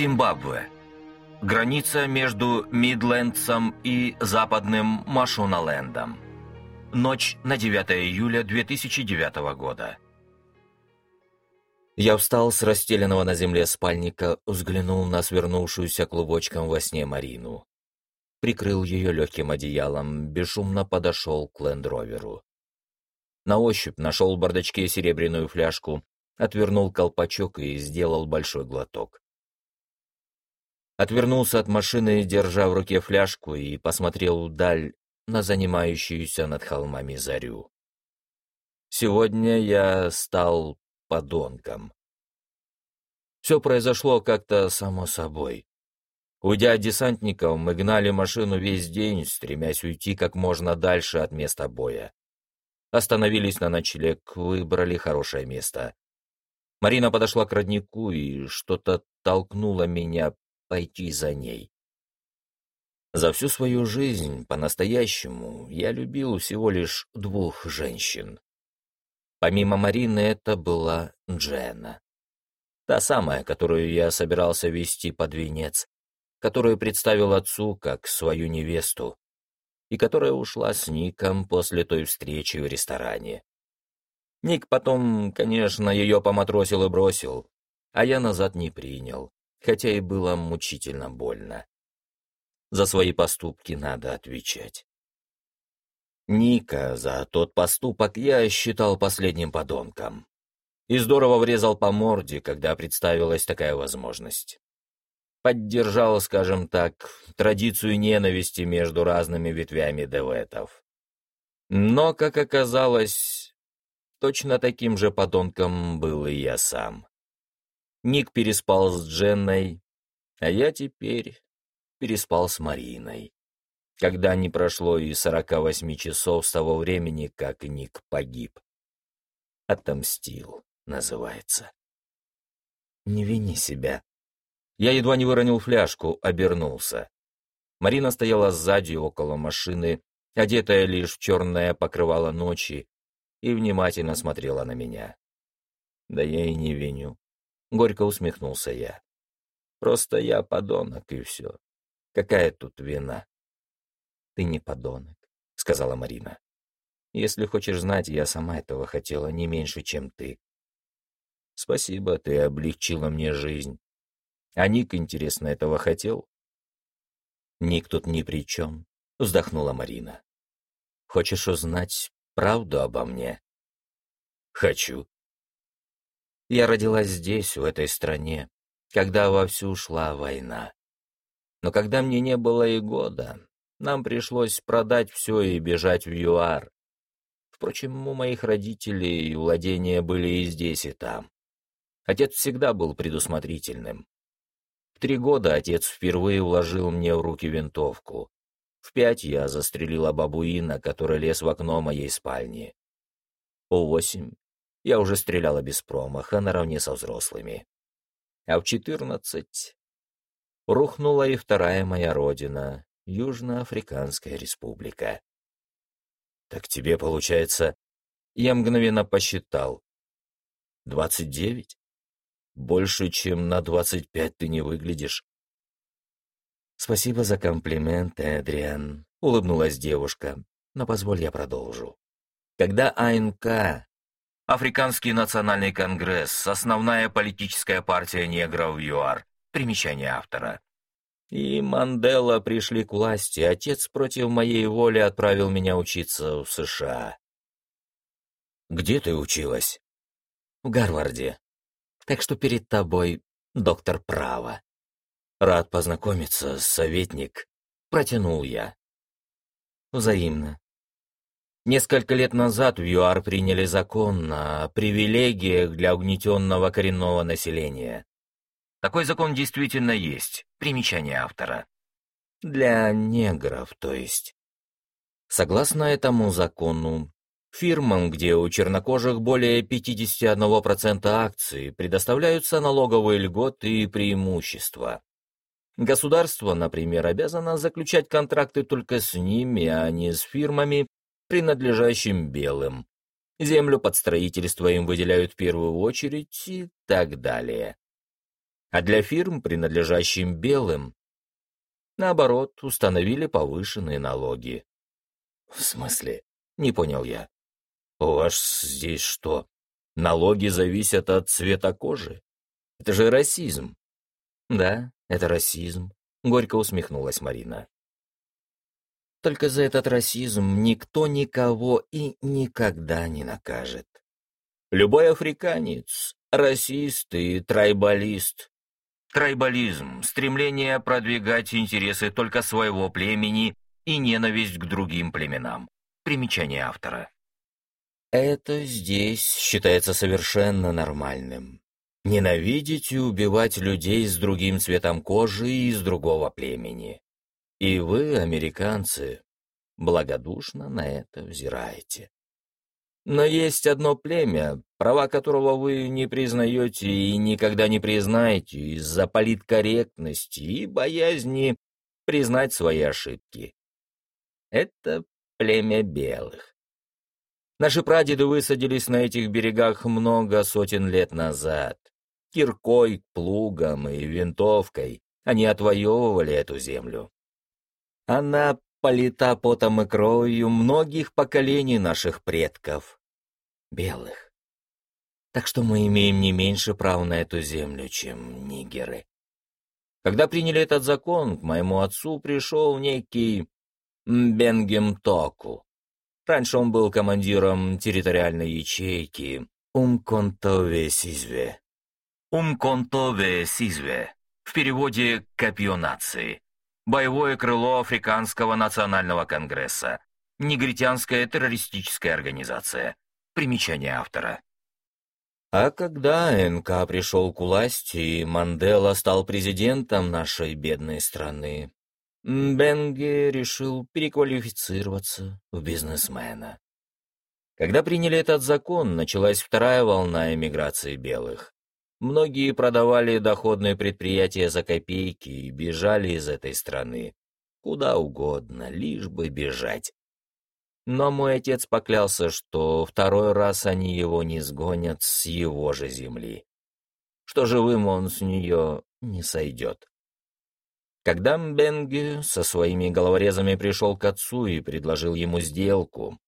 Зимбабве. Граница между Мидлендсом и западным Машуналендом. Ночь на 9 июля 2009 года. Я встал с расстеленного на земле спальника, взглянул на свернувшуюся клубочком во сне Марину. Прикрыл ее легким одеялом, бесшумно подошел к лендроверу. На ощупь нашел в бардачке серебряную фляжку, отвернул колпачок и сделал большой глоток. Отвернулся от машины, держа в руке фляжку, и посмотрел вдаль на занимающуюся над холмами зарю. Сегодня я стал подонком. Все произошло как-то само собой. Уйдя от десантников, мы гнали машину весь день, стремясь уйти как можно дальше от места боя. Остановились на ночлег, выбрали хорошее место. Марина подошла к роднику, и что-то толкнуло меня пойти за ней. За всю свою жизнь, по-настоящему, я любил всего лишь двух женщин. Помимо Марины, это была Дженна. Та самая, которую я собирался вести под венец, которую представил отцу как свою невесту, и которая ушла с Ником после той встречи в ресторане. Ник потом, конечно, ее поматросил и бросил, а я назад не принял, хотя и было мучительно больно. За свои поступки надо отвечать. Ника за тот поступок я считал последним подонком. И здорово врезал по морде, когда представилась такая возможность поддержал, скажем так, традицию ненависти между разными ветвями деветов. Но, как оказалось, точно таким же подонком был и я сам. Ник переспал с Дженной, а я теперь переспал с Мариной. Когда не прошло и сорока восьми часов с того времени, как Ник погиб. «Отомстил» называется. Не вини себя. Я едва не выронил фляжку, обернулся. Марина стояла сзади, около машины, одетая лишь в черное покрывало ночи, и внимательно смотрела на меня. Да я и не виню. Горько усмехнулся я. Просто я подонок, и все. Какая тут вина? Ты не подонок, сказала Марина. Если хочешь знать, я сама этого хотела не меньше, чем ты. Спасибо, ты облегчила мне жизнь. А Ник, интересно, этого хотел? Ник тут ни при чем, вздохнула Марина. Хочешь узнать правду обо мне? Хочу. Я родилась здесь, в этой стране, когда вовсю шла война. Но когда мне не было и года, нам пришлось продать все и бежать в ЮАР. Впрочем, у моих родителей владения были и здесь, и там. Отец всегда был предусмотрительным три года отец впервые вложил мне в руки винтовку. В пять я застрелила бабуина, который лез в окно моей спальни. В восемь я уже стреляла без промаха наравне со взрослыми. А в четырнадцать рухнула и вторая моя родина, Южноафриканская республика. Так тебе, получается, я мгновенно посчитал. Двадцать девять? Больше, чем на двадцать пять ты не выглядишь. Спасибо за комплимент, Эдриан, улыбнулась девушка. Но позволь я продолжу. Когда АНК, Африканский национальный конгресс, основная политическая партия негров ЮАР, примечание автора, и Мандела пришли к власти, отец против моей воли отправил меня учиться в США. «Где ты училась?» «В Гарварде», так что перед тобой доктор права. Рад познакомиться, советник, протянул я. Взаимно. Несколько лет назад в ЮАР приняли закон о привилегиях для угнетенного коренного населения. Такой закон действительно есть, примечание автора. Для негров, то есть. Согласно этому закону, Фирмам, где у чернокожих более 51% акций, предоставляются налоговые льготы и преимущества. Государство, например, обязано заключать контракты только с ними, а не с фирмами, принадлежащими белым. Землю под строительство им выделяют в первую очередь и так далее. А для фирм, принадлежащим белым, наоборот, установили повышенные налоги. В смысле? Не понял я. У вас здесь что, налоги зависят от цвета кожи? Это же расизм. Да, это расизм, горько усмехнулась Марина. Только за этот расизм никто никого и никогда не накажет. Любой африканец, расист и трайбалист. Трайбализм — стремление продвигать интересы только своего племени и ненависть к другим племенам. Примечание автора. Это здесь считается совершенно нормальным. Ненавидеть и убивать людей с другим цветом кожи и из другого племени. И вы, американцы, благодушно на это взираете. Но есть одно племя, права которого вы не признаете и никогда не признаете из-за политкорректности и боязни признать свои ошибки. Это племя белых. Наши прадеды высадились на этих берегах много сотен лет назад. Киркой, плугом и винтовкой они отвоевывали эту землю. Она полита потом и кровью многих поколений наших предков, белых. Так что мы имеем не меньше прав на эту землю, чем нигеры. Когда приняли этот закон, к моему отцу пришел некий Бенгем Току. Раньше он был командиром территориальной ячейки Умконтове Сизве. Умконтове Сизве. В переводе «Копье нации» боевое крыло Африканского национального конгресса, негритянская террористическая организация. Примечание автора. А когда НК пришел к власти, и Мандела стал президентом нашей бедной страны, Бенге решил переквалифицироваться в бизнесмена. Когда приняли этот закон, началась вторая волна эмиграции белых. Многие продавали доходные предприятия за копейки и бежали из этой страны. Куда угодно, лишь бы бежать. Но мой отец поклялся, что второй раз они его не сгонят с его же земли. Что живым он с нее не сойдет. Когда Мбенги со своими головорезами пришел к отцу и предложил ему сделку,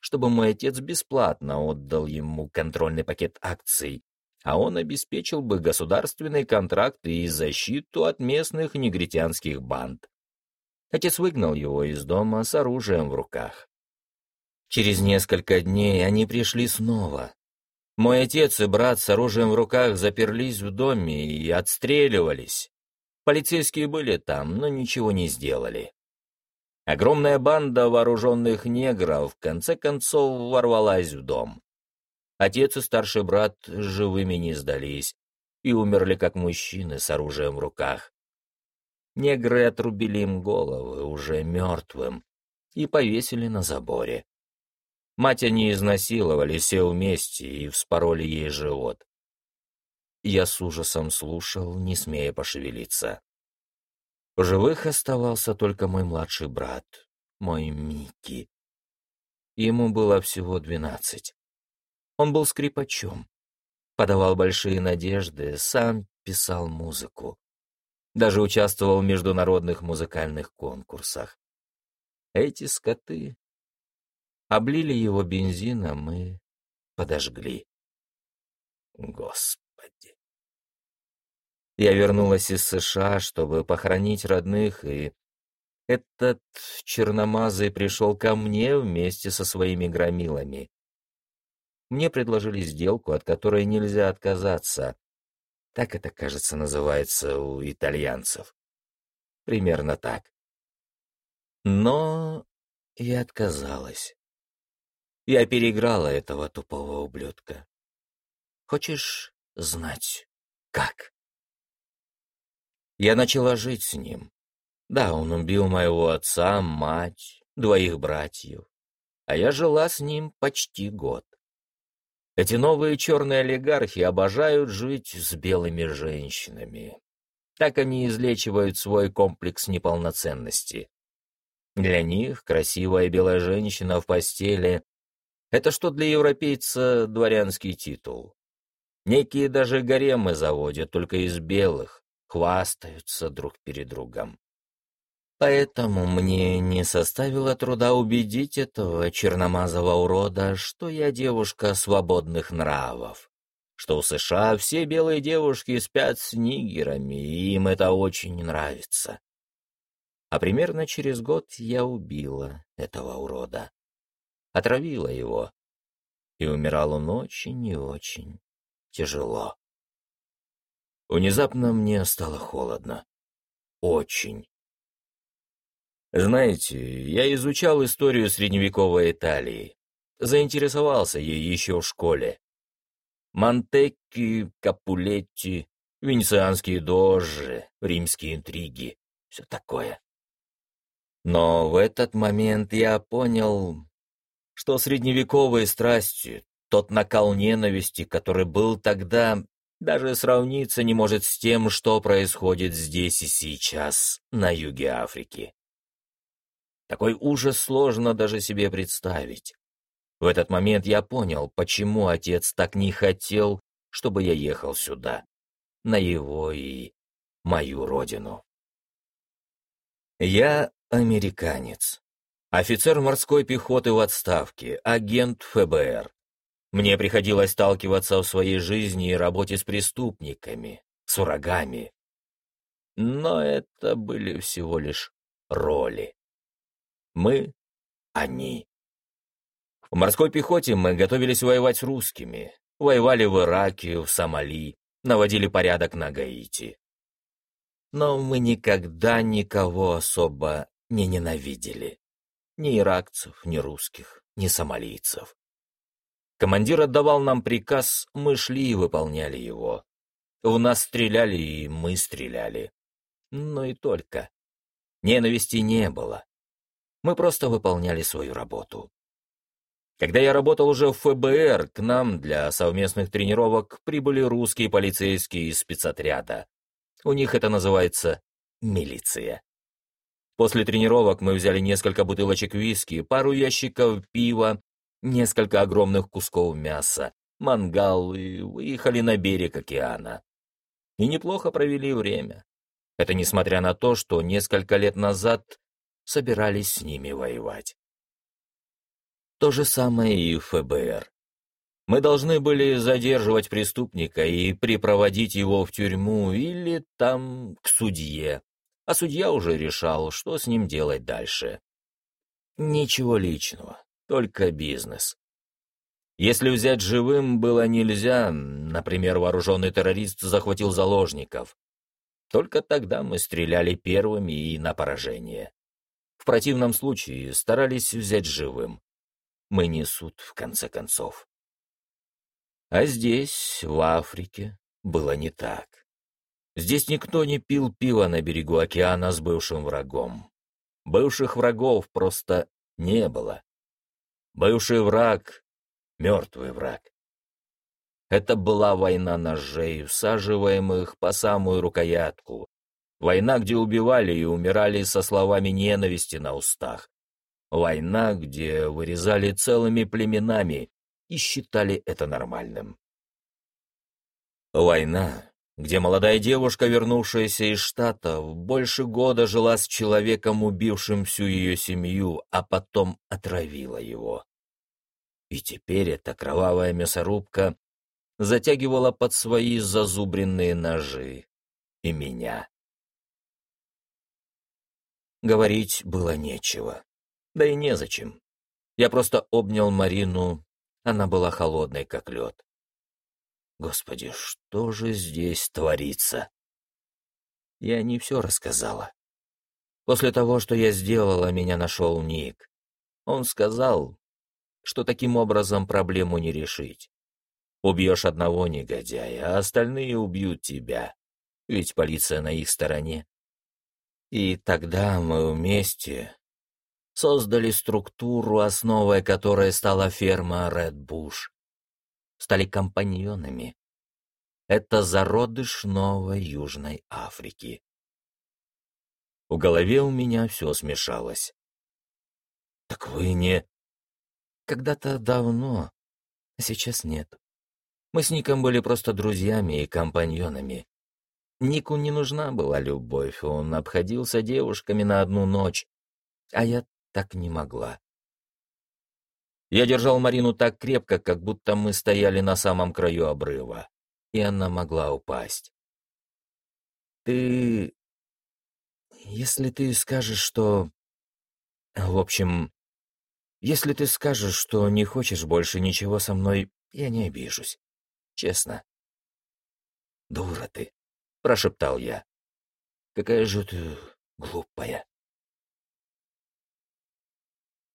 чтобы мой отец бесплатно отдал ему контрольный пакет акций, а он обеспечил бы государственные контракты и защиту от местных негритянских банд. Отец выгнал его из дома с оружием в руках. Через несколько дней они пришли снова. Мой отец и брат с оружием в руках заперлись в доме и отстреливались. Полицейские были там, но ничего не сделали. Огромная банда вооруженных негров в конце концов ворвалась в дом. Отец и старший брат живыми не сдались и умерли как мужчины с оружием в руках. Негры отрубили им головы, уже мертвым, и повесили на заборе. Мать они изнасиловали, все вместе, и вспороли ей живот. Я с ужасом слушал, не смея пошевелиться. В живых оставался только мой младший брат, мой Микки. Ему было всего двенадцать. Он был скрипачом, подавал большие надежды, сам писал музыку. Даже участвовал в международных музыкальных конкурсах. Эти скоты облили его бензином и подожгли. Господи. Я вернулась из США, чтобы похоронить родных, и этот черномазый пришел ко мне вместе со своими громилами. Мне предложили сделку, от которой нельзя отказаться. Так это, кажется, называется у итальянцев. Примерно так. Но я отказалась. Я переиграла этого тупого ублюдка. Хочешь знать, как? Я начала жить с ним. Да, он убил моего отца, мать, двоих братьев. А я жила с ним почти год. Эти новые черные олигархи обожают жить с белыми женщинами. Так они излечивают свой комплекс неполноценности. Для них красивая белая женщина в постели — это что для европейца дворянский титул. Некие даже гаремы заводят только из белых, хвастаются друг перед другом. Поэтому мне не составило труда убедить этого черномазого урода, что я девушка свободных нравов, что в США все белые девушки спят с нигерами, и им это очень нравится. А примерно через год я убила этого урода. Отравила его. И умирал он очень и очень тяжело. Внезапно мне стало холодно. Очень. Знаете, я изучал историю средневековой Италии. Заинтересовался ей еще в школе. Монтекки, Капулетти, венецианские дожи, римские интриги, все такое. Но в этот момент я понял, что средневековые страсти, тот накал ненависти, который был тогда, даже сравниться не может с тем, что происходит здесь и сейчас, на юге Африки. Такой ужас сложно даже себе представить. В этот момент я понял, почему отец так не хотел, чтобы я ехал сюда, на его и мою родину. Я американец. Офицер морской пехоты в отставке, агент ФБР. Мне приходилось сталкиваться в своей жизни и работе с преступниками, с врагами. Но это были всего лишь роли. Мы — они. В морской пехоте мы готовились воевать с русскими, воевали в Ираке, в Сомали, наводили порядок на Гаити. Но мы никогда никого особо не ненавидели. Ни иракцев, ни русских, ни сомалийцев. Командир отдавал нам приказ, мы шли и выполняли его. В нас стреляли, и мы стреляли. Но и только. Ненависти не было. Мы просто выполняли свою работу. Когда я работал уже в ФБР, к нам для совместных тренировок прибыли русские полицейские из спецотряда. У них это называется милиция. После тренировок мы взяли несколько бутылочек виски, пару ящиков пива, несколько огромных кусков мяса, мангал и выехали на берег океана. И неплохо провели время. Это несмотря на то, что несколько лет назад собирались с ними воевать. То же самое и ФБР. Мы должны были задерживать преступника и припроводить его в тюрьму или там к судье, а судья уже решал, что с ним делать дальше. Ничего личного, только бизнес. Если взять живым было нельзя, например, вооруженный террорист захватил заложников, только тогда мы стреляли первыми и на поражение. Противном случае старались взять живым. Мы не суд, в конце концов. А здесь, в Африке, было не так. Здесь никто не пил пиво на берегу океана с бывшим врагом. Бывших врагов просто не было. Бывший враг — мертвый враг. Это была война ножей, всаживаемых по самую рукоятку, Война, где убивали и умирали со словами ненависти на устах. Война, где вырезали целыми племенами и считали это нормальным. Война, где молодая девушка, вернувшаяся из Штатов, больше года жила с человеком, убившим всю ее семью, а потом отравила его. И теперь эта кровавая мясорубка затягивала под свои зазубренные ножи и меня. Говорить было нечего. Да и незачем. Я просто обнял Марину, она была холодной, как лед. Господи, что же здесь творится? Я не все рассказала. После того, что я сделала, меня нашел Ник. Он сказал, что таким образом проблему не решить. Убьешь одного негодяя, а остальные убьют тебя. Ведь полиция на их стороне. И тогда мы вместе создали структуру, основой которой стала ферма Red Bush. Стали компаньонами. Это зародыш новой Южной Африки. В голове у меня все смешалось. «Так вы не...» «Когда-то давно, а сейчас нет. Мы с Ником были просто друзьями и компаньонами. Нику не нужна была любовь, он обходился девушками на одну ночь, а я так не могла. Я держал Марину так крепко, как будто мы стояли на самом краю обрыва, и она могла упасть. «Ты... если ты скажешь, что... В общем, если ты скажешь, что не хочешь больше ничего со мной, я не обижусь. Честно». «Дура ты», — прошептал я. «Какая же ты глупая».